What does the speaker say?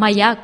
маяк.